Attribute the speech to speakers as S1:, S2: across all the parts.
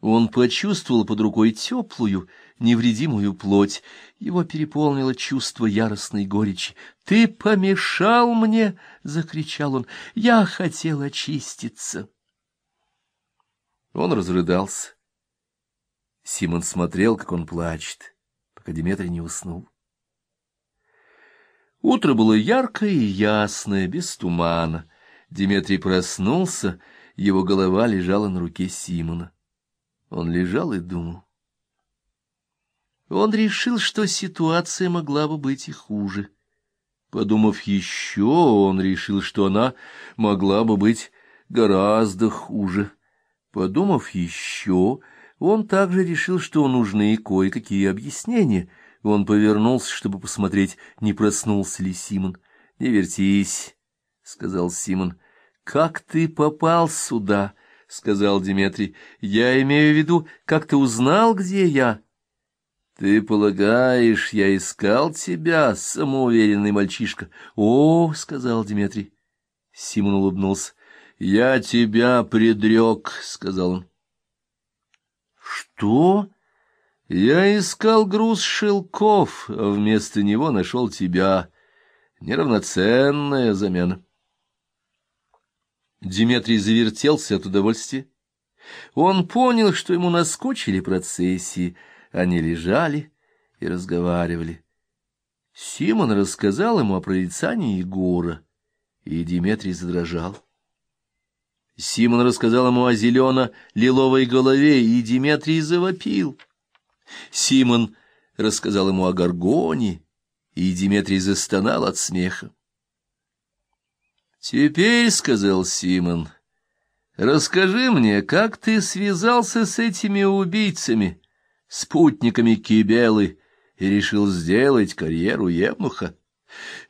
S1: Он почувствовал под рукой теплую, невредимую плоть. Его переполнило чувство яростной горечи. «Ты помешал мне!» — закричал он. «Я хотел очиститься!» Он разрыдался. Симон смотрел, как он плачет, пока Диметрий не уснул. Утро было яркое и ясное, без тумана. Диметрий проснулся, его голова лежала на руке Симона. Он лежал и думал. Он решил, что ситуация могла бы быть и хуже. Подумав еще, он решил, что она могла бы быть гораздо хуже. Подумав еще, он также решил, что нужны кое-какие объяснения. Он повернулся, чтобы посмотреть, не проснулся ли Симон. — Не вертись, — сказал Симон. — Как ты попал сюда? — сказал Диметрий. — Я имею в виду, как ты узнал, где я? — Ты полагаешь, я искал тебя, самоуверенный мальчишка? — О, — сказал Диметрий. Симон улыбнулся. — Я тебя предрек, — сказал он. — Что? — Я искал груз шелков, а вместо него нашел тебя. Неравноценная замена. Диметрий завертелся от удовольствия. Он понял, что ему наскучили процессии. Они лежали и разговаривали. Симон рассказал ему о прорицании Егора, и Диметрий задрожал. Симон рассказал ему о зелено-лиловой голове, и Диметрий завопил. Симон рассказал ему о горгоне, и Диметрий застонал от смеха. «Теперь, — сказал Симон, — расскажи мне, как ты связался с этими убийцами, спутниками Кибелы, и решил сделать карьеру Евнуха?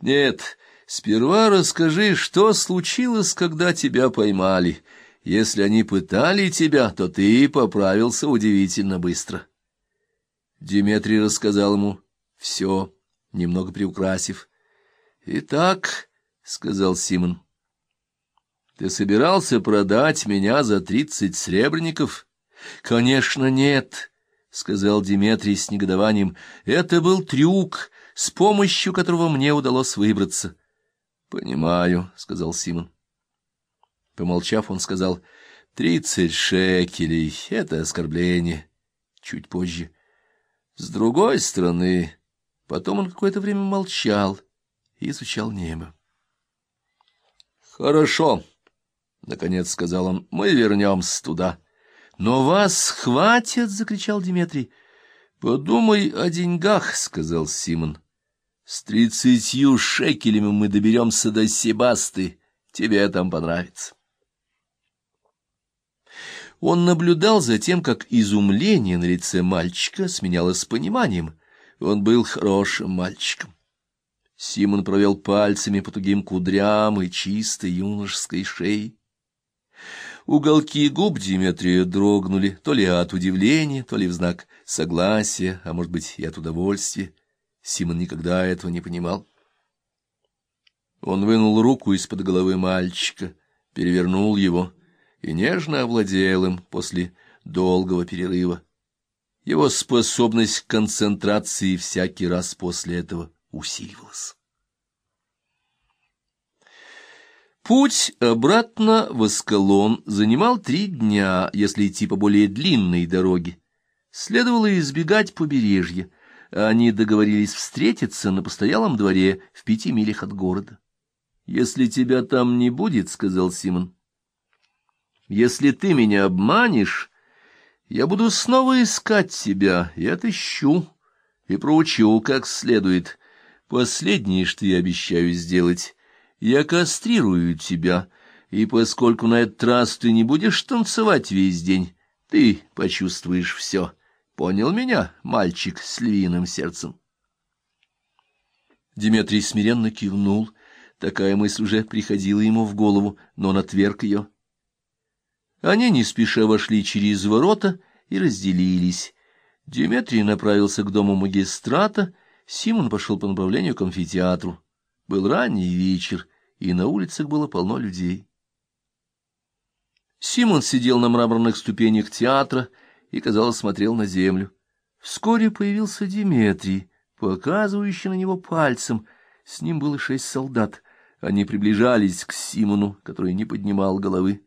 S1: Нет, сперва расскажи, что случилось, когда тебя поймали. Если они пытали тебя, то ты поправился удивительно быстро». Диметрий рассказал ему все, немного приукрасив. «Итак...» — сказал Симон. — Ты собирался продать меня за тридцать сребреников? — Конечно, нет, — сказал Диметрий с негодованием. — Это был трюк, с помощью которого мне удалось выбраться. — Понимаю, — сказал Симон. Помолчав, он сказал, — тридцать шекелей — это оскорбление. Чуть позже. С другой стороны... Потом он какое-то время молчал и изучал небо. «Хорошо», — наконец сказал он, — «мы вернемся туда». «Но вас хватит!» — закричал Дмитрий. «Подумай о деньгах», — сказал Симон. «С тридцатью шекелями мы доберемся до Себасты. Тебе там понравится». Он наблюдал за тем, как изумление на лице мальчика сменялось пониманием. Он был хорошим мальчиком. Симон провел пальцами по тугим кудрям и чистой юношеской шее. Уголки губ Диметрия дрогнули, то ли от удивления, то ли в знак согласия, а может быть и от удовольствия. Симон никогда этого не понимал. Он вынул руку из-под головы мальчика, перевернул его и нежно овладел им после долгого перерыва. Его способность к концентрации всякий раз после этого усиливалось. Путь обратно в Аскалон занимал три дня, если идти по более длинной дороге. Следовало избегать побережья. Они договорились встретиться на постоялом дворе в пяти милях от города. «Если тебя там не будет, — сказал Симон, — если ты меня обманешь, я буду снова искать тебя и отыщу, и проучу как следует, Последнее, что я обещаю сделать, я кастрирую тебя, и поскольку на этот раз ты не будешь танцевать весь день, ты почувствуешь все. Понял меня, мальчик с львиным сердцем? Диметрий смиренно кивнул. Такая мысль уже приходила ему в голову, но он отверг ее. Они не спеша вошли через ворота и разделились. Диметрий направился к дому магистрата, Симон пошел по направлению к амфитеатру. Был ранний вечер, и на улицах было полно людей. Симон сидел на мраморных ступенях театра и, казалось, смотрел на землю. Вскоре появился Диметрий, показывающий на него пальцем. С ним было шесть солдат. Они приближались к Симону, который не поднимал головы.